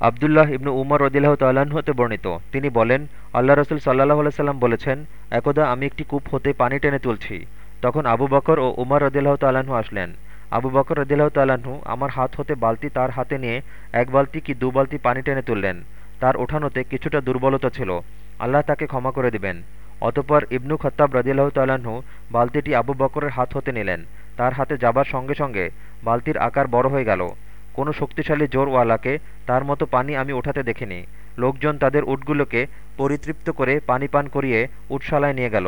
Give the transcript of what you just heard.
আবদুল্লাহ ইবনু উমর রদিল্লাহ তাল্লাহ্ন হতে বর্ণিত। তিনি বলেন, আল্লাহ রসুল সাল্লাহ আলাইসাল্লাম বলেছেন, একদা আমি একটি কূপ হতে পানি টেনে তুলছি। তখন আবু বকর ও উমর রদিল্লাহ তাল্লাহ্ন আসলেন। আবু বকর রদিল্লাহ তাল্লাহ্ন আমার হাত হতে বালতি তার হাতে নিয়ে এক বালতি কি দু বালতি পানি টেনে তুললেন? তার ওঠানোতে কিছুটা দুর্বলতা ছিল। আল্লাহ তাকে ক্ষমা করে দিবেন। অতপর ইবনু খত্তাব রদিল্লাহ তাল্লাহ্ন বালতিটি আবু বকরের হাত হতে নিলেন। তার হাতে যাবার সঙ্গে সঙ্গে বালতির আকার বড় হয়ে গেল। কোনো শক্তিশালী জোরওয়ালাকে তার মতো পানি আমি ওঠাতে দেখিনি। লোকজন তাদের উটগুলোকে পরিতৃপ্ত করে পানি পান করিয়ে উটশালায় নিয়ে গেল।